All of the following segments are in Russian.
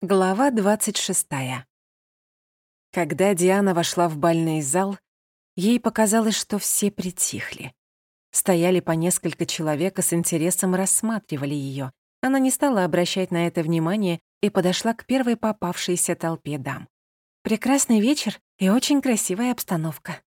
Глава 26. Когда Диана вошла в бальный зал, ей показалось, что все притихли. Стояли по несколько человек и с интересом рассматривали ее. Она не стала обращать на это внимание и подошла к первой попавшейся толпе дам. «Прекрасный вечер и очень красивая обстановка.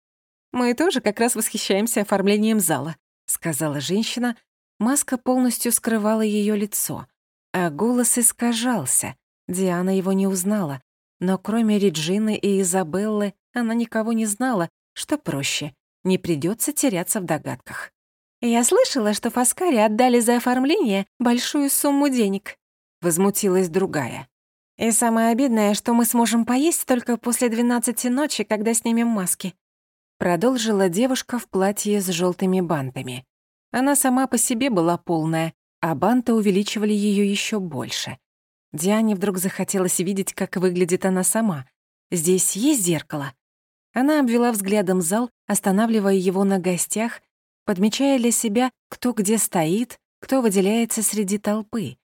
Мы тоже как раз восхищаемся оформлением зала», — сказала женщина. Маска полностью скрывала ее лицо, а голос искажался — Диана его не узнала, но кроме Реджины и Изабеллы она никого не знала, что проще, не придется теряться в догадках. «Я слышала, что Фаскари отдали за оформление большую сумму денег», — возмутилась другая. «И самое обидное, что мы сможем поесть только после двенадцати ночи, когда снимем маски», — продолжила девушка в платье с желтыми бантами. Она сама по себе была полная, а банты увеличивали ее еще больше. Диане вдруг захотелось видеть, как выглядит она сама. Здесь есть зеркало? Она обвела взглядом зал, останавливая его на гостях, подмечая для себя, кто где стоит, кто выделяется среди толпы.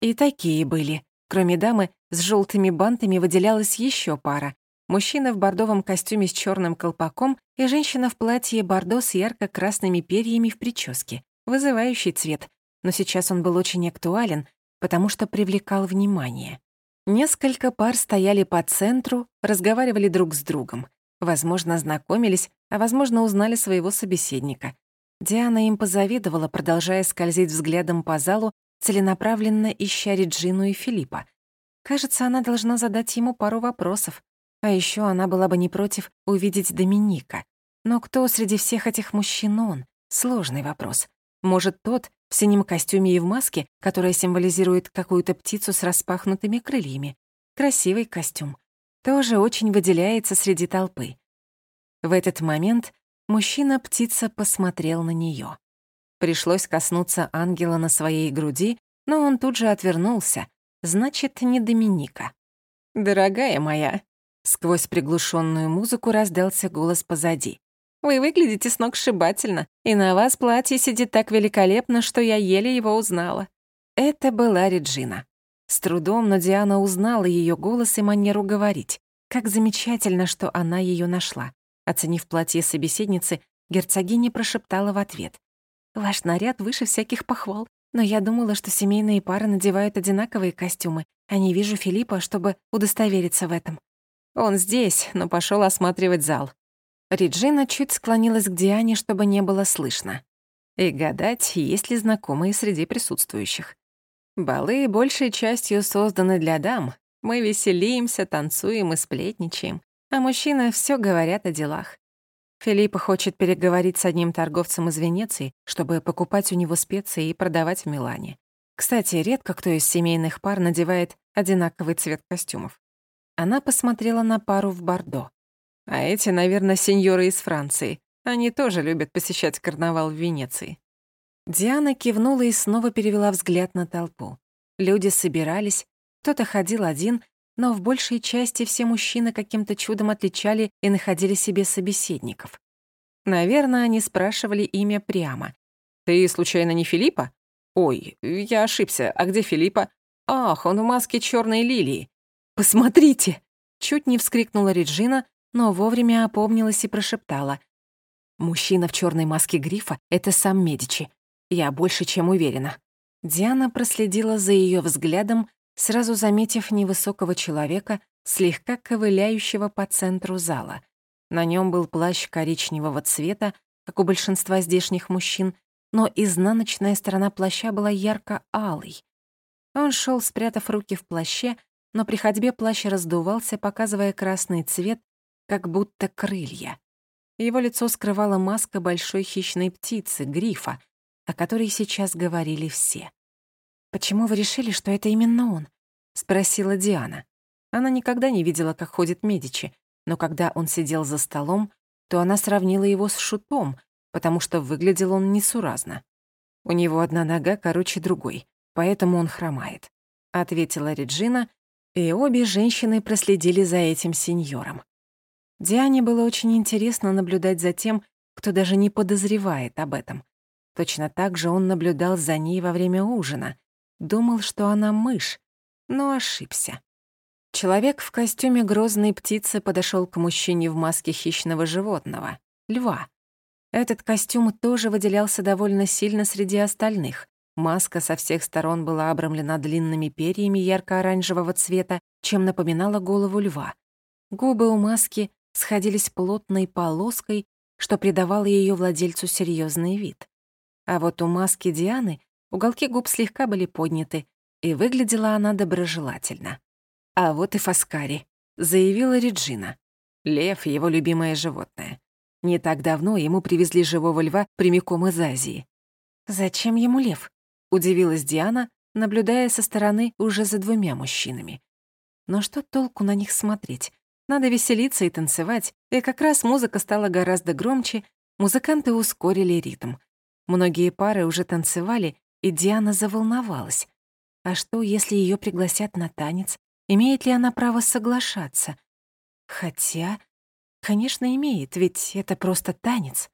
И такие были. Кроме дамы, с желтыми бантами выделялась еще пара. Мужчина в бордовом костюме с черным колпаком и женщина в платье бордо с ярко-красными перьями в прическе. Вызывающий цвет. Но сейчас он был очень актуален, потому что привлекал внимание. Несколько пар стояли по центру, разговаривали друг с другом. Возможно, знакомились, а возможно, узнали своего собеседника. Диана им позавидовала, продолжая скользить взглядом по залу, целенаправленно ища Реджину и Филиппа. Кажется, она должна задать ему пару вопросов. А еще она была бы не против увидеть Доминика. Но кто среди всех этих мужчин он? Сложный вопрос. Может, тот, в синем костюме и в маске, которая символизирует какую-то птицу с распахнутыми крыльями. Красивый костюм. Тоже очень выделяется среди толпы. В этот момент мужчина-птица посмотрел на неё. Пришлось коснуться ангела на своей груди, но он тут же отвернулся. Значит, не Доминика. «Дорогая моя», — сквозь приглушенную музыку раздался голос позади. Вы выглядите сногсшибательно, и на вас платье сидит так великолепно, что я еле его узнала». Это была Реджина. С трудом, но Диана узнала ее голос и манеру говорить. Как замечательно, что она ее нашла. Оценив платье собеседницы, герцогиня прошептала в ответ. «Ваш наряд выше всяких похвал, но я думала, что семейные пары надевают одинаковые костюмы, а не вижу Филиппа, чтобы удостовериться в этом. Он здесь, но пошел осматривать зал. Реджина чуть склонилась к Диане, чтобы не было слышно. И гадать, есть ли знакомые среди присутствующих. Балы большей частью созданы для дам. Мы веселимся, танцуем и сплетничаем, а мужчины все говорят о делах. Филиппа хочет переговорить с одним торговцем из Венеции, чтобы покупать у него специи и продавать в Милане. Кстати, редко кто из семейных пар надевает одинаковый цвет костюмов. Она посмотрела на пару в Бордо. А эти, наверное, сеньоры из Франции. Они тоже любят посещать карнавал в Венеции. Диана кивнула и снова перевела взгляд на толпу. Люди собирались, кто-то ходил один, но в большей части все мужчины каким-то чудом отличали и находили себе собеседников. Наверное, они спрашивали имя прямо. «Ты, случайно, не Филиппа?» «Ой, я ошибся. А где Филиппа?» «Ах, он в маске черной лилии». «Посмотрите!» Чуть не вскрикнула Реджина, но вовремя опомнилась и прошептала. «Мужчина в черной маске грифа — это сам Медичи. Я больше чем уверена». Диана проследила за ее взглядом, сразу заметив невысокого человека, слегка ковыляющего по центру зала. На нем был плащ коричневого цвета, как у большинства здешних мужчин, но изнаночная сторона плаща была ярко-алой. Он шел, спрятав руки в плаще, но при ходьбе плащ раздувался, показывая красный цвет как будто крылья. Его лицо скрывала маска большой хищной птицы, грифа, о которой сейчас говорили все. «Почему вы решили, что это именно он?» — спросила Диана. Она никогда не видела, как ходит Медичи, но когда он сидел за столом, то она сравнила его с шутом, потому что выглядел он несуразно. У него одна нога короче другой, поэтому он хромает, — ответила Реджина, и обе женщины проследили за этим сеньором. Диане было очень интересно наблюдать за тем, кто даже не подозревает об этом. Точно так же он наблюдал за ней во время ужина. Думал, что она мышь. но ошибся. Человек в костюме грозной птицы подошел к мужчине в маске хищного животного — льва. Этот костюм тоже выделялся довольно сильно среди остальных. Маска со всех сторон была обрамлена длинными перьями ярко-оранжевого цвета, чем напоминала голову льва. Губы у маски сходились плотной полоской, что придавало ее владельцу серьезный вид. А вот у маски Дианы уголки губ слегка были подняты, и выглядела она доброжелательно. А вот и Фаскари, заявила Реджина. Лев — его любимое животное. Не так давно ему привезли живого льва прямиком из Азии. «Зачем ему лев?» — удивилась Диана, наблюдая со стороны уже за двумя мужчинами. Но что толку на них смотреть? Надо веселиться и танцевать, и как раз музыка стала гораздо громче, музыканты ускорили ритм. Многие пары уже танцевали, и Диана заволновалась. А что, если ее пригласят на танец? Имеет ли она право соглашаться? Хотя, конечно, имеет, ведь это просто танец.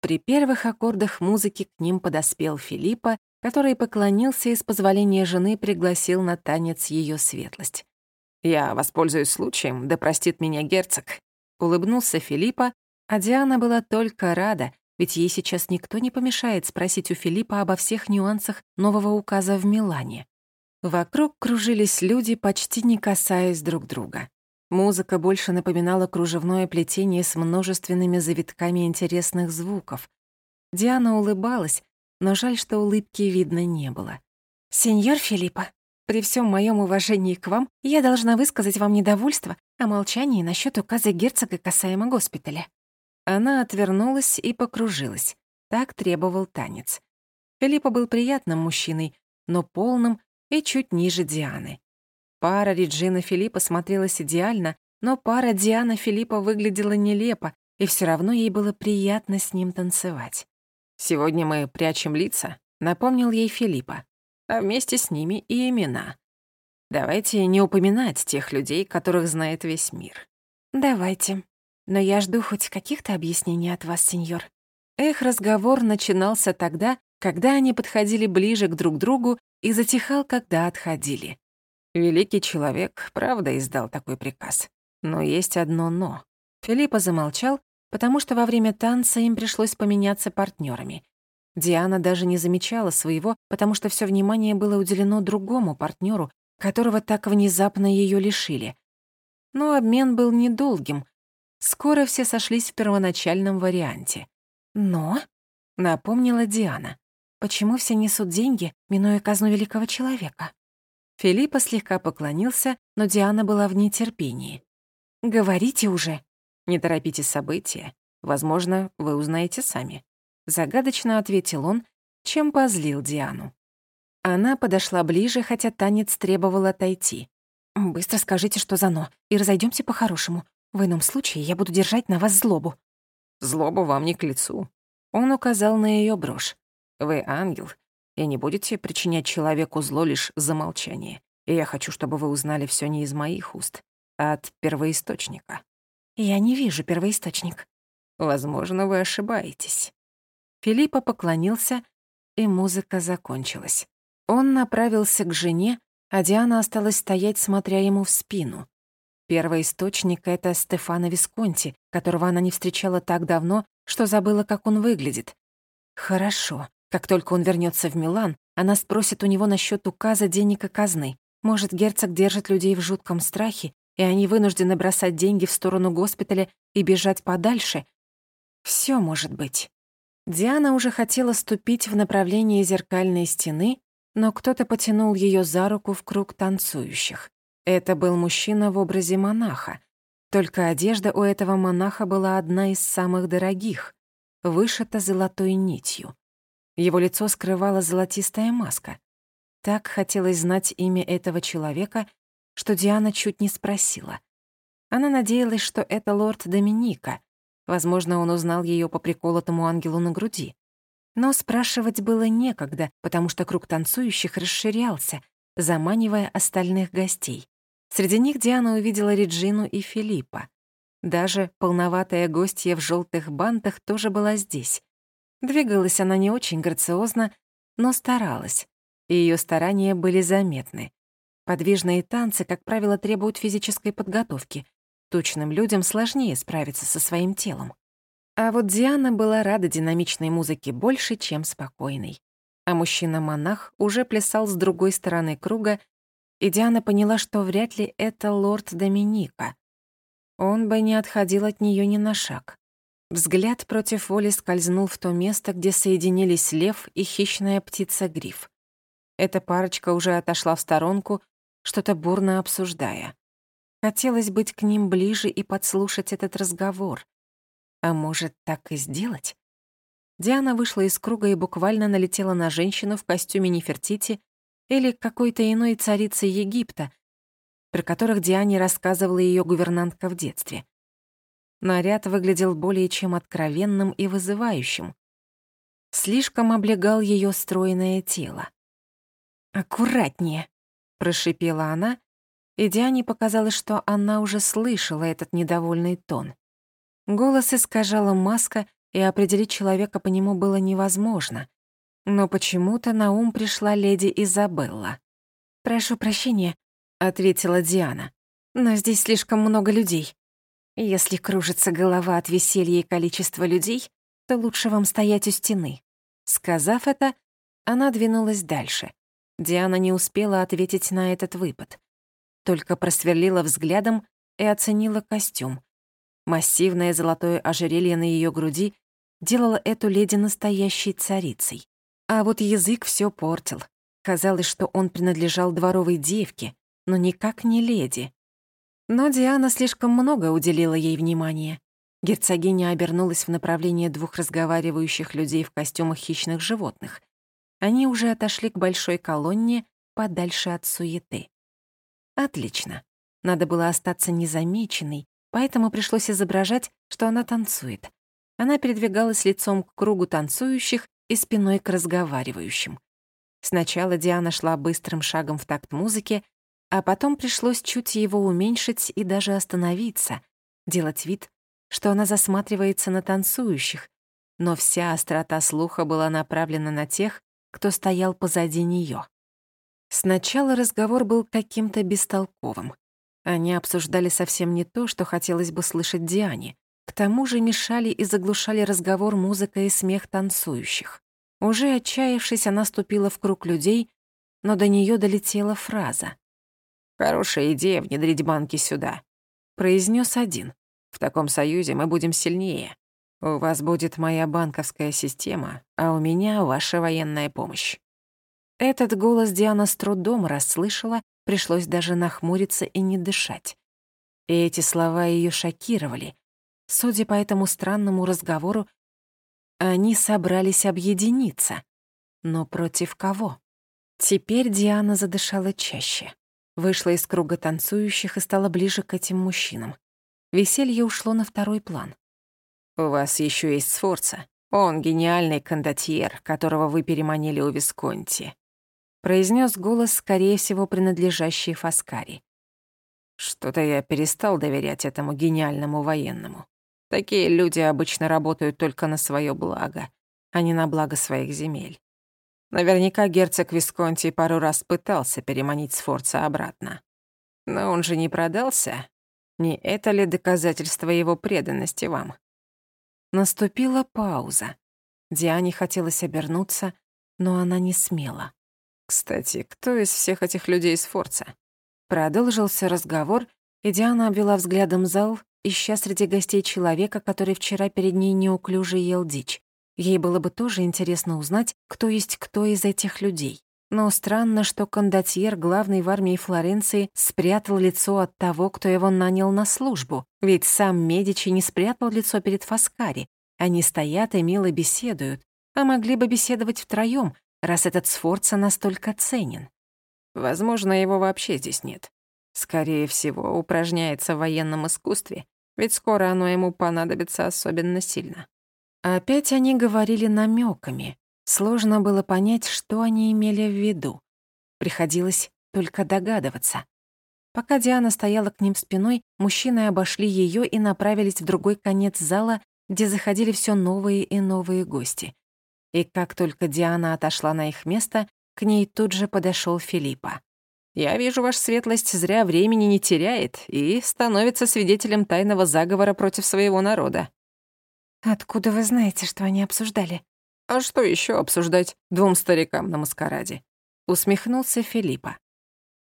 При первых аккордах музыки к ним подоспел Филиппа, который поклонился и с позволения жены пригласил на танец ее светлость. «Я воспользуюсь случаем, да простит меня герцог», — улыбнулся Филиппа, а Диана была только рада, ведь ей сейчас никто не помешает спросить у Филиппа обо всех нюансах нового указа в Милане. Вокруг кружились люди, почти не касаясь друг друга. Музыка больше напоминала кружевное плетение с множественными завитками интересных звуков. Диана улыбалась, но жаль, что улыбки видно не было. «Сеньор Филиппа, при всем моем уважении к вам, я должна высказать вам недовольство о молчании насчет указа герцога касаемо госпиталя». Она отвернулась и покружилась. Так требовал танец. Филиппа был приятным мужчиной, но полным и чуть ниже Дианы. Пара Реджина Филиппа смотрелась идеально, но пара Диана Филиппа выглядела нелепо, и все равно ей было приятно с ним танцевать. «Сегодня мы прячем лица», — напомнил ей Филиппа, а вместе с ними и имена. Давайте не упоминать тех людей, которых знает весь мир. «Давайте. Но я жду хоть каких-то объяснений от вас, сеньор». Их разговор начинался тогда, когда они подходили ближе к друг другу и затихал, когда отходили. Великий человек, правда, издал такой приказ. Но есть одно «но». Филиппа замолчал, потому что во время танца им пришлось поменяться партнерами. Диана даже не замечала своего, потому что все внимание было уделено другому партнеру, которого так внезапно ее лишили. Но обмен был недолгим. Скоро все сошлись в первоначальном варианте. «Но?» — напомнила Диана. Почему все несут деньги, минуя казну великого человека? Филиппа слегка поклонился, но Диана была в нетерпении. «Говорите уже!» «Не торопите события. Возможно, вы узнаете сами». Загадочно ответил он, чем позлил Диану. Она подошла ближе, хотя танец требовал отойти. «Быстро скажите, что за «но», и разойдемся по-хорошему. В ином случае я буду держать на вас злобу». «Злоба вам не к лицу». Он указал на ее брошь. Вы ангел, и не будете причинять человеку зло лишь за молчание. И я хочу, чтобы вы узнали все не из моих уст, а от первоисточника». «Я не вижу первоисточник». «Возможно, вы ошибаетесь». Филиппа поклонился, и музыка закончилась. Он направился к жене, а Диана осталась стоять, смотря ему в спину. Первоисточник — это Стефано Висконти, которого она не встречала так давно, что забыла, как он выглядит. Хорошо. Как только он вернется в Милан, она спросит у него насчет указа денег и казны. Может, герцог держит людей в жутком страхе, и они вынуждены бросать деньги в сторону госпиталя и бежать подальше? Все может быть. Диана уже хотела ступить в направлении зеркальной стены, но кто-то потянул ее за руку в круг танцующих. Это был мужчина в образе монаха. Только одежда у этого монаха была одна из самых дорогих, вышита золотой нитью. Его лицо скрывала золотистая маска. Так хотелось знать имя этого человека, что Диана чуть не спросила. Она надеялась, что это лорд Доминика. Возможно, он узнал ее по приколотому ангелу на груди. Но спрашивать было некогда, потому что круг танцующих расширялся, заманивая остальных гостей. Среди них Диана увидела Реджину и Филиппа. Даже полноватая гостья в желтых бантах тоже была здесь. Двигалась она не очень грациозно, но старалась, и ее старания были заметны. По Подвижные танцы, как правило, требуют физической подготовки. Точным людям сложнее справиться со своим телом. А вот Диана была рада динамичной музыке больше, чем спокойной. А мужчина-монах уже плясал с другой стороны круга, и Диана поняла, что вряд ли это лорд Доминика. Он бы не отходил от нее ни на шаг. Взгляд против воли скользнул в то место, где соединились лев и хищная птица-гриф. Эта парочка уже отошла в сторонку, что-то бурно обсуждая. Хотелось быть к ним ближе и подслушать этот разговор. А может, так и сделать? Диана вышла из круга и буквально налетела на женщину в костюме Нефертити или какой-то иной царицы Египта, про которых Диане рассказывала ее гувернантка в детстве. Наряд выглядел более чем откровенным и вызывающим. Слишком облегал ее стройное тело. «Аккуратнее», — прошипела она, и Диане показалось, что она уже слышала этот недовольный тон. Голос искажала маска, и определить человека по нему было невозможно. Но почему-то на ум пришла леди Изабелла. «Прошу прощения», — ответила Диана, «но здесь слишком много людей. Если кружится голова от веселья и количества людей, то лучше вам стоять у стены». Сказав это, она двинулась дальше. Диана не успела ответить на этот выпад. Только просверлила взглядом и оценила костюм. Массивное золотое ожерелье на ее груди делало эту леди настоящей царицей. А вот язык все портил. Казалось, что он принадлежал дворовой девке, но никак не леди. Но Диана слишком много уделила ей внимания. Герцогиня обернулась в направлении двух разговаривающих людей в костюмах хищных животных. Они уже отошли к большой колонне подальше от суеты. Отлично. Надо было остаться незамеченной, поэтому пришлось изображать, что она танцует. Она передвигалась лицом к кругу танцующих и спиной к разговаривающим. Сначала Диана шла быстрым шагом в такт музыки, а потом пришлось чуть его уменьшить и даже остановиться, делать вид, что она засматривается на танцующих, но вся острота слуха была направлена на тех, кто стоял позади нее. Сначала разговор был каким-то бестолковым. Они обсуждали совсем не то, что хотелось бы слышать Диане. К тому же мешали и заглушали разговор музыка и смех танцующих. Уже отчаявшись, она ступила в круг людей, но до нее долетела фраза. «Хорошая идея внедрить банки сюда», — произнес один. «В таком союзе мы будем сильнее. У вас будет моя банковская система, а у меня ваша военная помощь». Этот голос Диана с трудом расслышала, пришлось даже нахмуриться и не дышать. И эти слова ее шокировали. Судя по этому странному разговору, они собрались объединиться. Но против кого? Теперь Диана задышала чаще. Вышла из круга танцующих и стала ближе к этим мужчинам. Веселье ушло на второй план. «У вас еще есть Сфорца. Он гениальный кондотьер, которого вы переманили у Висконти», произнес голос, скорее всего, принадлежащий Фаскари. «Что-то я перестал доверять этому гениальному военному. Такие люди обычно работают только на свое благо, а не на благо своих земель. Наверняка герцог Висконти пару раз пытался переманить Сфорца обратно. Но он же не продался. Не это ли доказательство его преданности вам? Наступила пауза. Диане хотелось обернуться, но она не смела. «Кстати, кто из всех этих людей Сфорца?» Продолжился разговор, и Диана обвела взглядом зал, ища среди гостей человека, который вчера перед ней неуклюже ел дичь. Ей было бы тоже интересно узнать, кто есть кто из этих людей. Но странно, что кондотьер, главный в армии Флоренции, спрятал лицо от того, кто его нанял на службу. Ведь сам Медичи не спрятал лицо перед Фаскари. Они стоят и мило беседуют. А могли бы беседовать втроём, раз этот Сфорца настолько ценен. Возможно, его вообще здесь нет. Скорее всего, упражняется в военном искусстве, ведь скоро оно ему понадобится особенно сильно. Опять они говорили намеками. Сложно было понять, что они имели в виду. Приходилось только догадываться. Пока Диана стояла к ним спиной, мужчины обошли ее и направились в другой конец зала, где заходили все новые и новые гости. И как только Диана отошла на их место, к ней тут же подошел Филиппа. Я вижу, ваша светлость зря времени не теряет и становится свидетелем тайного заговора против своего народа». «Откуда вы знаете, что они обсуждали?» «А что еще обсуждать двум старикам на маскараде?» Усмехнулся Филиппа.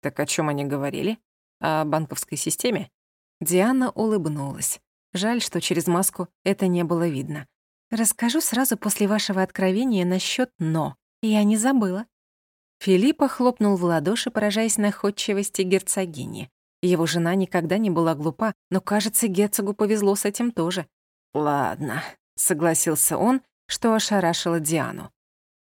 «Так о чем они говорили? О банковской системе?» Диана улыбнулась. Жаль, что через маску это не было видно. «Расскажу сразу после вашего откровения насчет «но». Я не забыла». Филиппа хлопнул в ладоши, поражаясь находчивости герцогини. Его жена никогда не была глупа, но, кажется, герцогу повезло с этим тоже. «Ладно», — согласился он, что ошарашило Диану.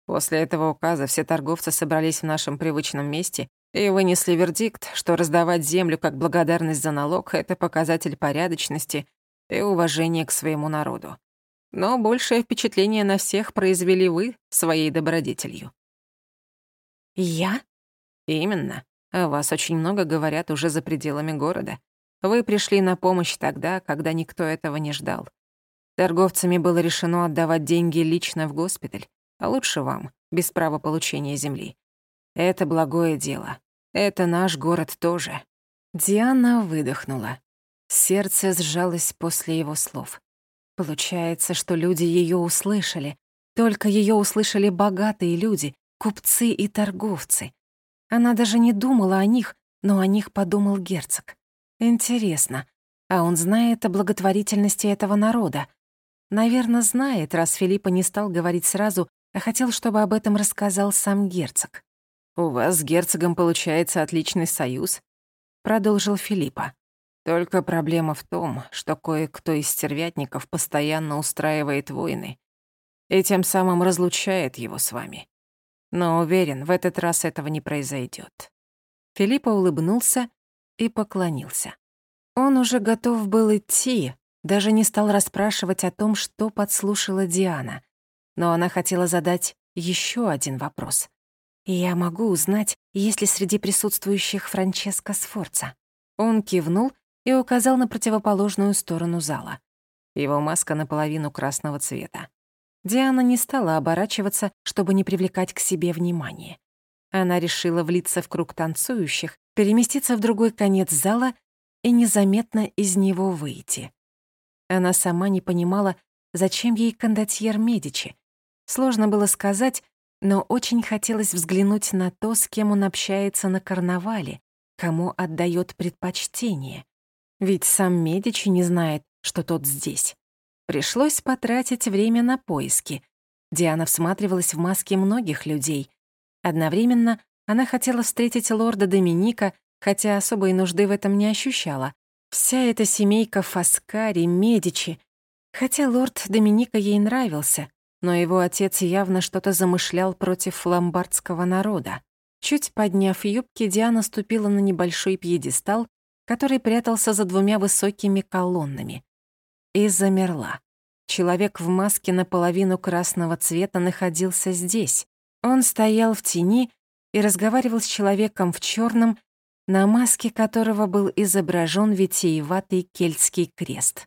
После этого указа все торговцы собрались в нашем привычном месте и вынесли вердикт, что раздавать землю как благодарность за налог — это показатель порядочности и уважения к своему народу. Но большее впечатление на всех произвели вы своей добродетелью. «Я?» «Именно. О вас очень много говорят уже за пределами города. Вы пришли на помощь тогда, когда никто этого не ждал. Торговцами было решено отдавать деньги лично в госпиталь, а лучше вам, без права получения земли. Это благое дело. Это наш город тоже». Диана выдохнула. Сердце сжалось после его слов. Получается, что люди ее услышали. Только ее услышали богатые люди, купцы и торговцы. Она даже не думала о них, но о них подумал герцог. Интересно, а он знает о благотворительности этого народа? Наверное, знает, раз Филиппа не стал говорить сразу, а хотел, чтобы об этом рассказал сам герцог. «У вас с герцогом получается отличный союз», — продолжил Филиппа. «Только проблема в том, что кое-кто из стервятников постоянно устраивает войны и тем самым разлучает его с вами. Но уверен, в этот раз этого не произойдет. Филиппа улыбнулся и поклонился. Он уже готов был идти, даже не стал расспрашивать о том, что подслушала Диана. Но она хотела задать еще один вопрос. «Я могу узнать, есть ли среди присутствующих Франческо Сфорца?» Он кивнул и указал на противоположную сторону зала. Его маска наполовину красного цвета. Диана не стала оборачиваться, чтобы не привлекать к себе внимания. Она решила влиться в круг танцующих, переместиться в другой конец зала и незаметно из него выйти. Она сама не понимала, зачем ей кондотьер Медичи. Сложно было сказать, но очень хотелось взглянуть на то, с кем он общается на карнавале, кому отдает предпочтение. Ведь сам Медичи не знает, что тот здесь. Пришлось потратить время на поиски. Диана всматривалась в маски многих людей. Одновременно она хотела встретить лорда Доминика, хотя особой нужды в этом не ощущала. Вся эта семейка Фаскари, Медичи. Хотя лорд Доминика ей нравился, но его отец явно что-то замышлял против ломбардского народа. Чуть подняв юбки, Диана ступила на небольшой пьедестал, который прятался за двумя высокими колоннами и замерла. Человек в маске наполовину красного цвета находился здесь. Он стоял в тени и разговаривал с человеком в черном, на маске которого был изображен витиеватый кельтский крест.